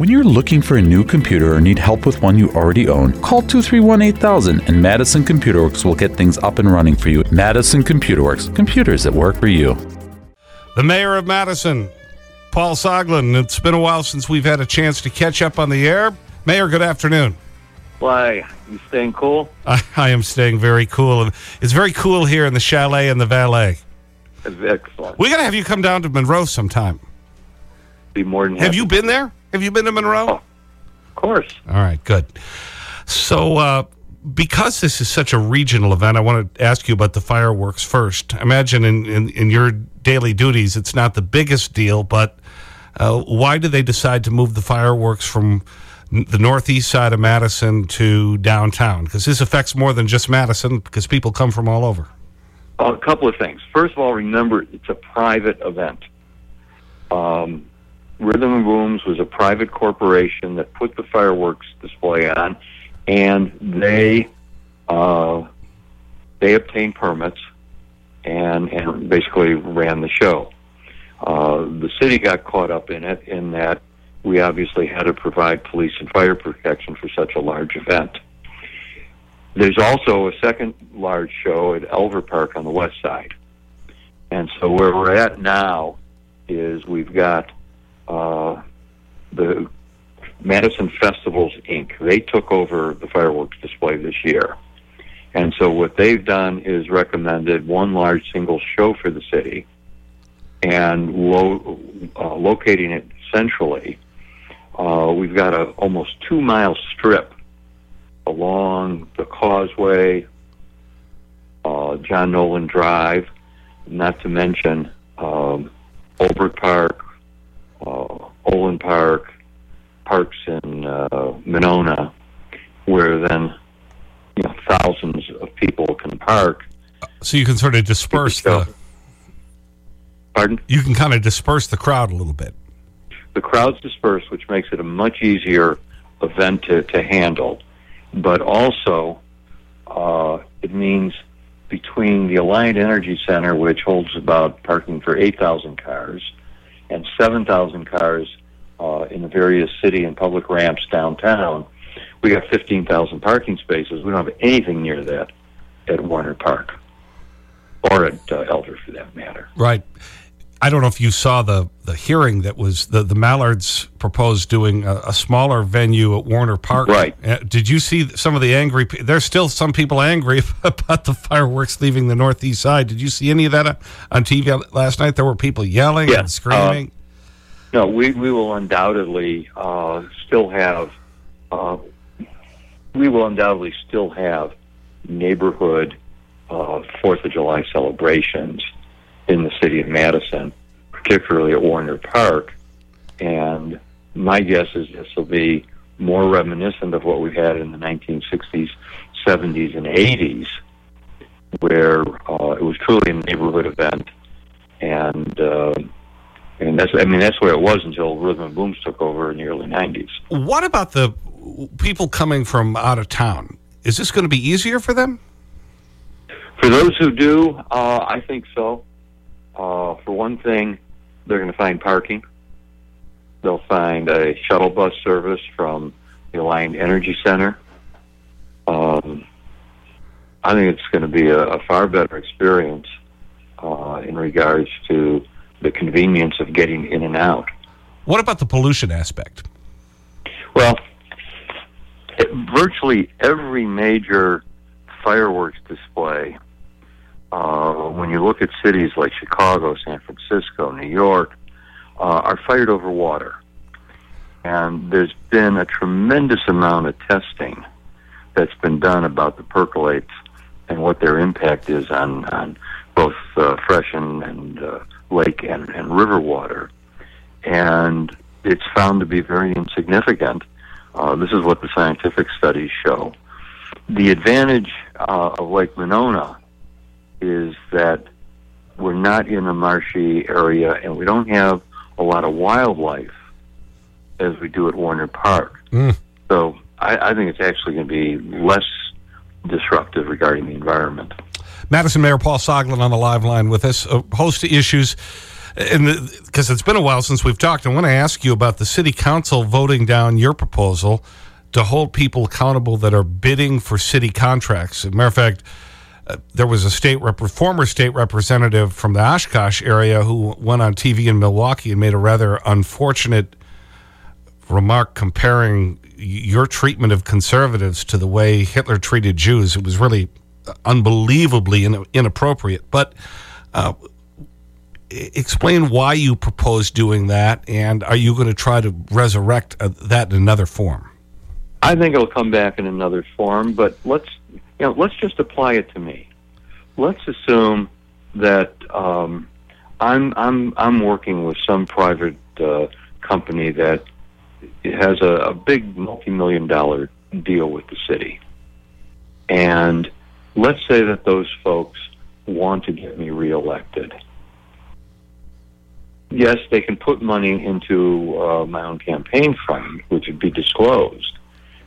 When you're looking for a new computer or need help with one you already own, call 231 8000 and Madison Computer Works will get things up and running for you. Madison Computer Works, computers that work for you. The mayor of Madison, Paul Soglin. It's been a while since we've had a chance to catch up on the air. Mayor, good afternoon. Why, you staying cool? I, I am staying very cool. and It's very cool here in the chalet and the valet. Excellent. We got to have you come down to Monroe sometime. Be more than Have you been there? Have you been to Monroe? Oh, of course. All right, good. So, uh, because this is such a regional event, I want to ask you about the fireworks first. Imagine in, in, in your daily duties, it's not the biggest deal, but uh, why did they decide to move the fireworks from the northeast side of Madison to downtown? Because this affects more than just Madison, because people come from all over. a couple of things. First of all, remember, it's a private event. Um, Rhythm and Booms was a private corporation that put the fireworks display on, and they uh, they obtained permits and and basically ran the show. Uh, the city got caught up in it in that we obviously had to provide police and fire protection for such a large event. There's also a second large show at Elver Park on the west side. And so where we're at now is we've got uh, the Madison Festivals Inc. They took over the fireworks display this year. And so what they've done is recommended one large single show for the city and lo- uh, locating it centrally. Uh, we've got a almost two mile strip along the causeway, uh, John Nolan Drive, not to mention um, Olbert Park, uh, Olin Park, parks in uh, Monona, where then you know thousands of people can park. So you can sort of disperse the. Pardon? You can kind of disperse the crowd a little bit. The crowd's dispersed, which makes it a much easier event to, to handle. But also, uh, it means between the Alliant Energy Center, which holds about parking for 8,000 cars, and 7,000 cars uh, in the various city and public ramps downtown, we got 15,000 parking spaces. We don't have anything near that at Warner Park or at uh, Elver for that matter. Right. I don't know if you saw the, the hearing that was the, the Mallards proposed doing a, a smaller venue at Warner Park. Right. Uh, did you see some of the angry? There's still some people angry about the fireworks leaving the northeast side. Did you see any of that uh, on TV last night? There were people yelling Yeah, and screaming. Uh, no, we, we will undoubtedly uh, still have, uh, we will undoubtedly still have neighborhood uh, Fourth of July celebrations in the city of Madison, particularly at Warner Park. And my guess is this will be more reminiscent of what we had in the 1960s, 70s, and 80s, where uh, it was truly a neighborhood event. And uh, and that's I mean that's way it was until Rhythm and Booms took over in the early 90s. what about the people coming from out of town? Is this going to be easier for them? For those who do, uh, I think so. Uh, for one thing, they're going to find parking. They'll find a shuttle bus service from the Alliant Energy Center. Um, I think it's going to be a, a far better experience uh, in regards to the convenience of getting in and out. What about the pollution aspect? Well, it- virtually every major fireworks display, uh, when you look at cities like Chicago, San Francisco, New York, uh, are fired over water. And there's been a tremendous amount of testing that's been done about the particulates and what their impact is on, on both uh, fresh and, and uh, lake and, and river water. And it's found to be very insignificant. Uh, this is what the scientific studies show. The advantage uh, of Lake Monona is that we're not in a marshy area and we don't have a lot of wildlife as we do at Warner Park. Mm. So I, I think it's actually going to be less disruptive regarding the environment. Madison Mayor Paul Soglin on the live line with us. A host of issues. Because it's been a while since we've talked. I want to ask you about the city council voting down your proposal to hold people accountable that are bidding for city contracts. As a matter of fact, there was a state rep former state representative from the Oshkosh area who went on TV in Milwaukee and made a rather unfortunate remark comparing your treatment of conservatives to the way Hitler treated Jews. It was really unbelievably in, inappropriate. But uh, explain why you propose doing that, and are you going to try to resurrect uh, that in another form? I think it'll come back in another form, but let's you know let's just apply it to me. Let's assume that um, I'm I'm I'm working with some private uh, company that has a, a big multi-million dollar deal with the city, and let's say that those folks want to get me reelected. Yes, they can put money into uh, my own campaign fund, which would be disclosed,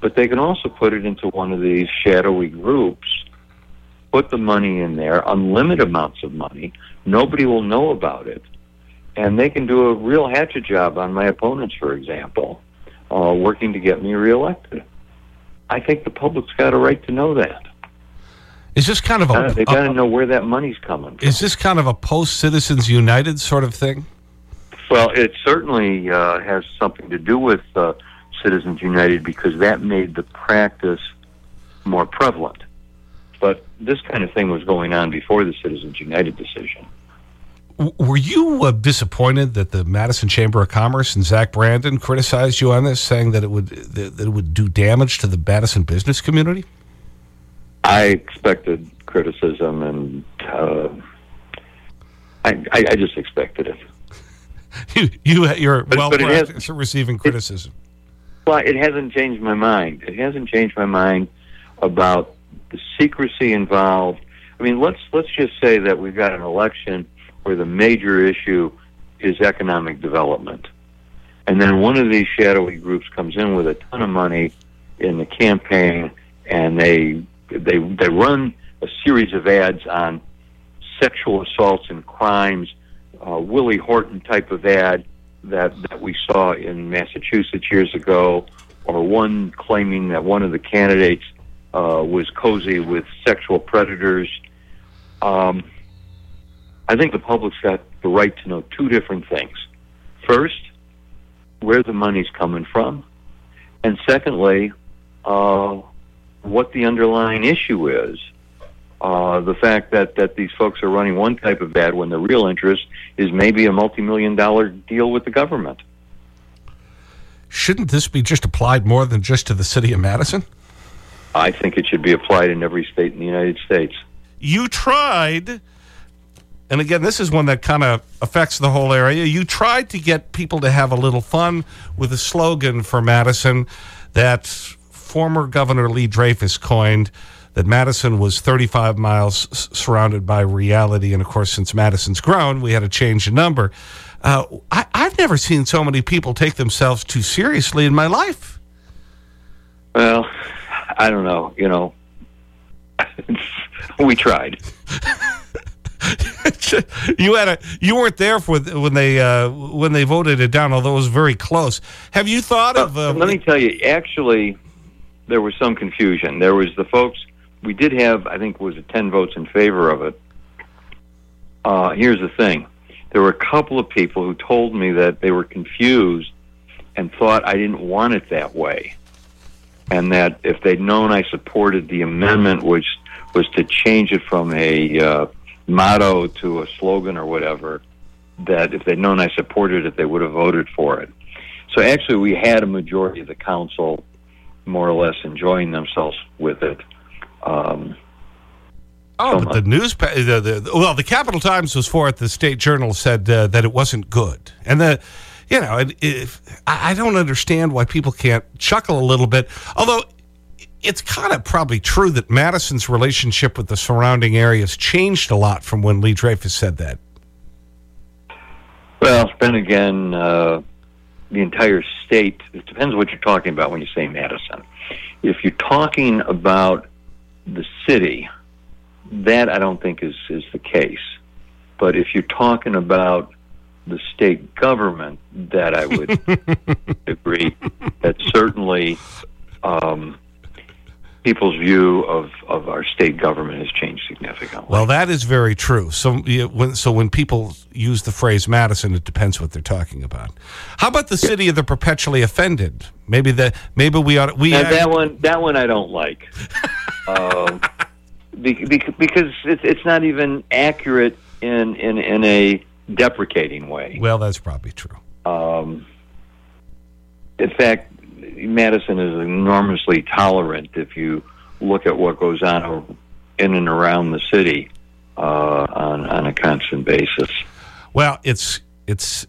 but they can also put it into one of these shadowy groups, put the money in there, unlimited amounts of money. Nobody will know about it. And they can do a real hatchet job on my opponents, for example, uh, working to get me reelected. I think the public's got a right to know that. Is this kind of a... Uh, they got to know where that money's coming from. Is this kind of a post-Citizens United sort of thing? Well, it certainly uh, has something to do with uh, Citizens United because that made the practice more prevalent. But this kind of thing was going on before the Citizens United decision. Were you uh, disappointed that the Madison Chamber of Commerce and Zach Brandon criticized you on this, saying that it would, that it would do damage to the Madison business community? I expected criticism, and uh, I, I, I, just expected it. you, you, you're but, well but practiced receiving criticism. It, well, it hasn't changed my mind. It hasn't changed my mind about the secrecy involved. I mean, let's let's just say that we've got an election where the major issue is economic development, and then one of these shadowy groups comes in with a ton of money in the campaign, and they they they run a series of ads on sexual assaults and crimes, uh, Willie Horton type of ad that that we saw in Massachusetts years ago, or one claiming that one of the candidates uh, was cozy with sexual predators. Um, I think the public's got the right to know two different things. First, where the money's coming from, and secondly, uh, what the underlying issue is. Uh, the fact that, that these folks are running one type of ad when the real interest is maybe a multi-million dollar deal with the government. Shouldn't this be just applied more than just to the city of Madison? I think it should be applied in every state in the United States. You tried, and again, this is one that kind of affects the whole area. You tried to get people to have a little fun with a slogan for Madison that former Governor Lee Dreyfus coined that Madison was 35 miles surrounded by reality. And of course, since Madison's grown, we had to change the number. Uh, I, I've never seen so many people take themselves too seriously in my life. Well, I don't know. You know, we tried. you had a you weren't there for when they uh, when they voted it down, although it was very close. Have you thought of? Uh, let me tell you, actually, there was some confusion. There was the folks. We did have, I think, was it ten votes in favor of it. Uh, here's the thing: there were a couple of people who told me that they were confused and thought I didn't want it that way, and that if they'd known I supported the amendment, which was to change it from a uh, motto to a slogan or whatever, that if they'd known I supported it, they would have voted for it. So actually, we had a majority of the council more or less enjoying themselves with it. Um, oh, so but the news, the, the, well, the Capital Times was for it. The State Journal said uh, that it wasn't good. And the, you know, if, I don't understand why people can't chuckle a little bit. Although it's kind of probably true that Madison's relationship with the surrounding areas changed a lot from when Lee Dreyfus said that. Well, then again, uh, the entire state. It depends what you're talking about when you say Madison. If you're talking about the city, that I don't think is, is the case. But if you're talking about the state government that I would agree that certainly um, people's view of, of our state government has changed significantly. Well, that is very true. So, yeah, when, so when people use the phrase Madison, it depends what they're talking about. How about the city of the perpetually offended? Maybe the maybe we ought we Now, that one that one I don't like. um, be- be- because it's it's not even accurate in in in a deprecating way. well, that's probably true. Um, in fact, Madison is enormously tolerant if you look at what goes on in and around the city uh, on on a constant basis. Well, it's it's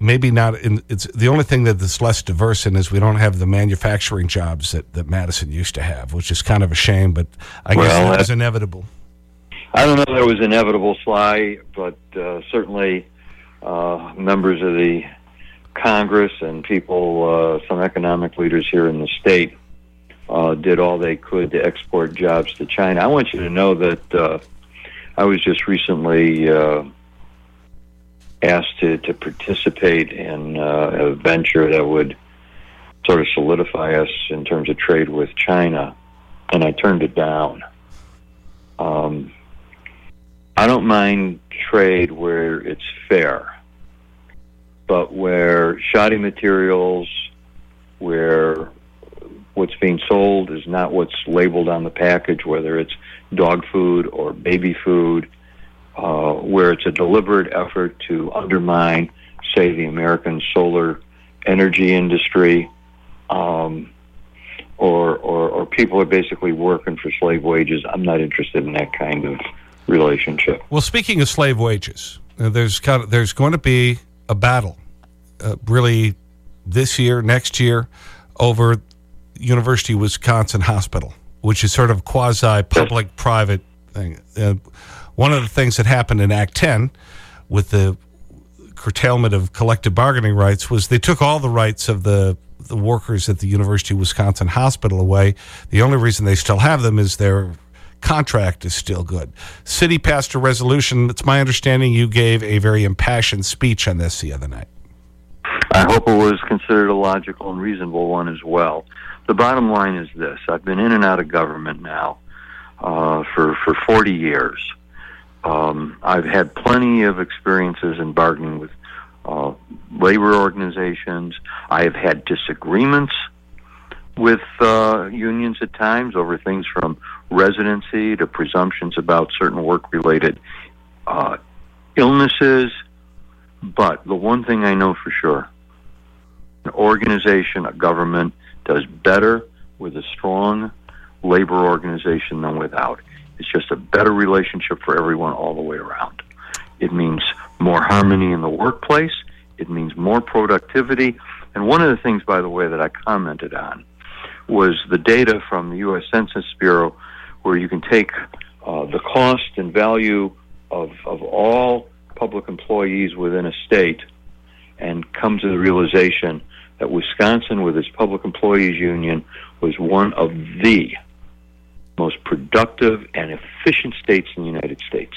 maybe not. In, it's the only thing that it's less diverse in is we don't have the manufacturing jobs that that Madison used to have, which is kind of a shame. But I guess Well, that was inevitable. I don't know if it was inevitable, Sly, but uh, certainly uh, members of the Congress and people, uh, some economic leaders here in the state, uh, did all they could to export jobs to China. I want you to know that uh, I was just recently uh, asked to, to participate in uh, a venture that would sort of solidify us in terms of trade with China, and I turned it down. Um, I don't mind trade where it's fair, but where shoddy materials, where what's being sold is not what's labeled on the package, whether it's dog food or baby food, uh, where it's a deliberate effort to undermine, say, the American solar energy industry, um, or, or, or people are basically working for slave wages. I'm not interested in that kind of relationship. Well, speaking of slave wages, uh, there's kind of, there's going to be a battle, uh, really, this year, next year, over University of Wisconsin Hospital, which is sort of quasi public private thing. Uh, one of the things that happened in Act 10 with the curtailment of collective bargaining rights was they took all the rights of the the workers at the University of Wisconsin Hospital away. The only reason they still have them is their contract is still good. City passed a resolution. It's my understanding you gave a very impassioned speech on this the other night. I hope it was considered a logical and reasonable one as well. The bottom line is this I've been in and out of government now uh, for, for 40 years. Um, I've had plenty of experiences in bargaining with uh, labor organizations. I have had disagreements with uh, unions at times over things from residency to presumptions about certain work related uh, illnesses. But the one thing I know for sure an organization, a government, does better with a strong labor organization than without. It's just a better relationship for everyone all the way around. It means more harmony in the workplace. It means more productivity. And one of the things, by the way, that I commented on was the data from the U.S. Census Bureau, where you can take uh, the cost and value of, of all public employees within a state and come to the realization that Wisconsin, with its public employees union, was one of the most productive and efficient states in the United States.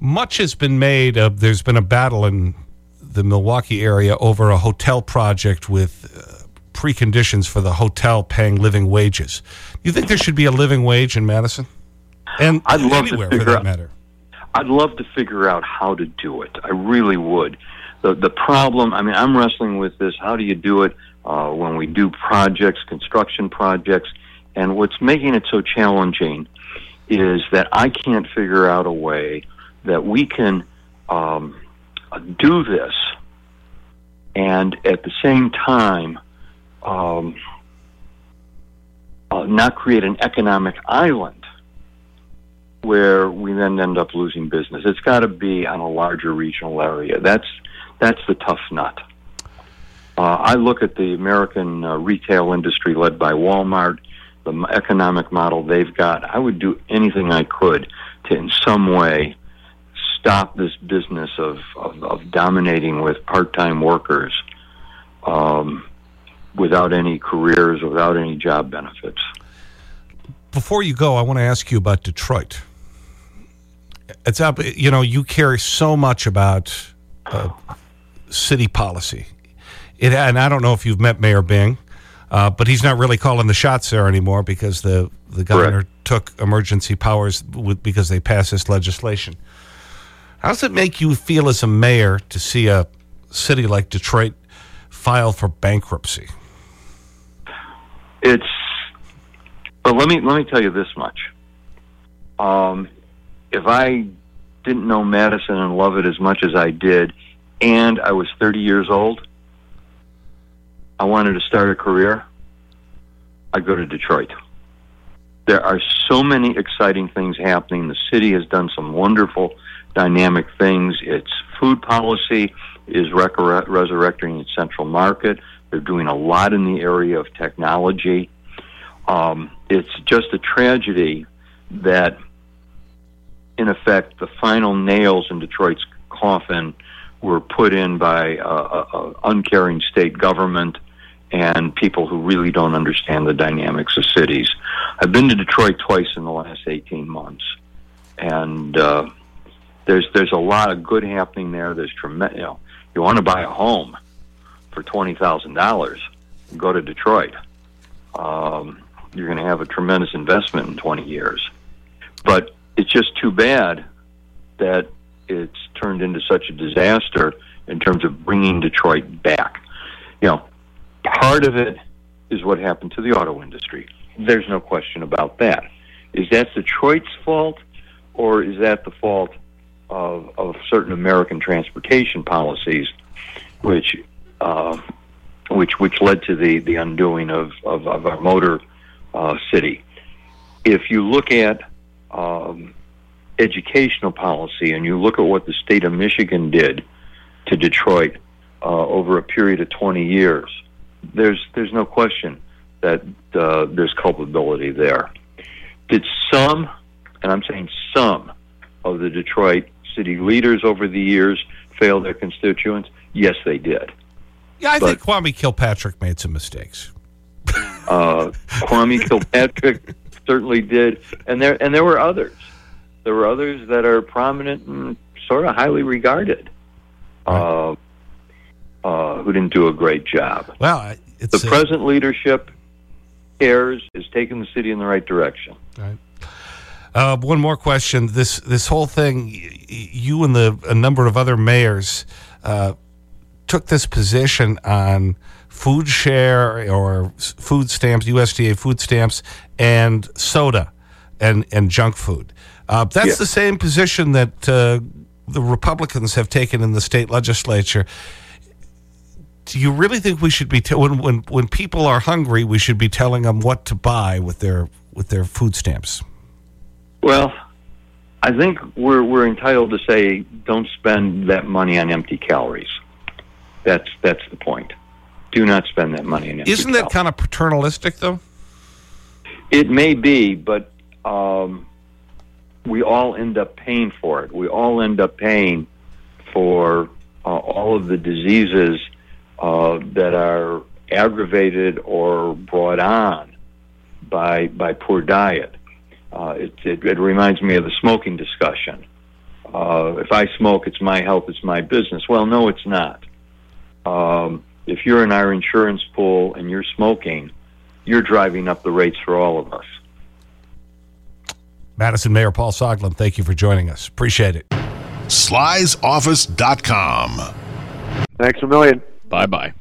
Much has been made of, there's been a battle in the Milwaukee area over a hotel project with uh, preconditions for the hotel paying living wages. Do you think there should be a living wage in Madison? And I'd love to anywhere for figure that out- matter. I'd love to figure out how to do it. I really would. The the problem, I mean, I'm wrestling with this. How do you do it uh, when we do projects, construction projects? And what's making it so challenging is that I can't figure out a way that we can um, do this and at the same time um, uh, not create an economic island where we then end up losing business. It's got to be on a larger regional area. That's that's the tough nut. Uh, I look at the American uh, retail industry led by Walmart, the economic model they've got. I would do anything I could to, in some way, stop this business of of, of dominating with part-time workers um, without any careers, without any job benefits. Before you go, I want to ask you about Detroit. It's up, you know, you care so much about uh, city policy. It, and I don't know if you've met Mayor Bing, uh, but he's not really calling the shots there anymore because the, the governor took emergency powers with, because they passed this legislation. How does it make you feel as a mayor to see a city like Detroit file for bankruptcy? It's, well, let me, let me tell you this much. Um, if I didn't know Madison and love it as much as I did, and I was 30 years old, I wanted to start a career, I'd go to Detroit. There are so many exciting things happening. The city has done some wonderful, dynamic things. Its food policy is resurrecting its central market. They're doing a lot in the area of technology. Um, it's just a tragedy that, in effect, the final nails in Detroit's coffin were put in by uh, uh, uncaring state government and people who really don't understand the dynamics of cities. I've been to Detroit twice in the last 18 months, and uh, there's there's a lot of good happening there. There's tremendous. You know, you want to buy a home for twenty thousand dollars, go to Detroit. Um, you're going to have a tremendous investment in 20 years. But it's just too bad that it's turned into such a disaster in terms of bringing Detroit back. You know, part of it is what happened to the auto industry. There's no question about that. Is that Detroit's fault, or is that the fault of, of certain American transportation policies, which uh, which which led to the the undoing of of, of our motor uh, city? If you look at um, educational policy and you look at what the state of Michigan did to Detroit uh, over a period of 20 years, there's there's no question that uh, there's culpability there. Did some, and I'm saying some, of the Detroit city leaders over the years fail their constituents? Yes, they did. Yeah, I but, think Kwame Kilpatrick made some mistakes. uh, Kwame Kilpatrick certainly did, and there and there were others. There were others that are prominent and sort of highly regarded. Right. Uh, uh, who didn't do a great job. Well, the present leadership cares is taking the city in the right direction. Right. Uh, one more question. This this whole thing, you and the a number of other mayors uh, took this position on food share or food stamps, USDA food stamps, and soda and and junk food. Uh, that's yeah. the same position that uh, the Republicans have taken in the state legislature do you really think we should be when when when people are hungry, we should be telling them what to buy with their with their food stamps? Well, I think we're we're entitled to say don't spend that money on empty calories. That's that's the point. Do not spend that money on empty Isn't that kind of paternalistic, though? It may be, but um, we all end up paying for it. We all end up paying for uh, all of the diseases uh, that are aggravated or brought on by by poor diet. Uh, it, it, it, reminds me of the smoking discussion. Uh, if I smoke, it's my health, it's my business. Well, no, it's not. Um, if you're in our insurance pool and you're smoking, you're driving up the rates for all of us. Madison Mayor Paul Soglin, thank you for joining us. Appreciate it. Sly'sOffice.com. Thanks a million. Bye bye.